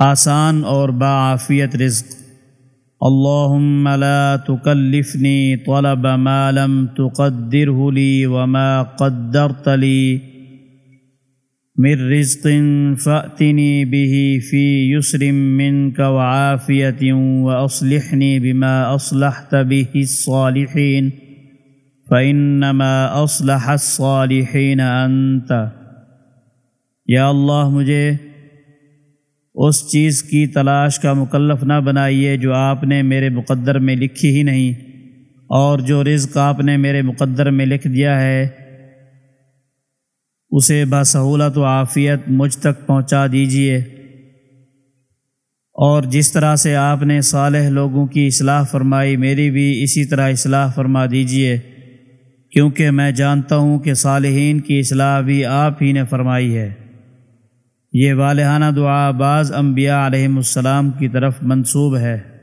آسان اور باعافیت رزق۔ اللهم لا تكلفني طلب ما لم تقدره لي وما قدرت لي من رزق فأتني به في يسر منك وعافية وأصلحني بما أصلحت به الصالحين فإنما أصلح الصالحين أنت یا اللہ مجھے اس چیز کی تلاش کا مکلف نہ بنائیے جو آپ نے میرے مقدر میں لکھی ہی نہیں اور جو رزق آپ نے میرے مقدر میں لکھ دیا ہے، اسے بسہولت و عافیت مجھ تک پہنچا دیجیے اور جس طرح سے آپ نے صالح لوگوں کی اصلاح فرمائی، میری بھی اسی طرح اصلاح فرما دیجیے کیونکہ میں جانتا ہوں کہ صالحین کی اصلاح بھی آپ ہی نے فرمائی ہے۔ یہ والہانہ دعا بعض انبیاء علیہم السلام کی طرف منصوب ہے۔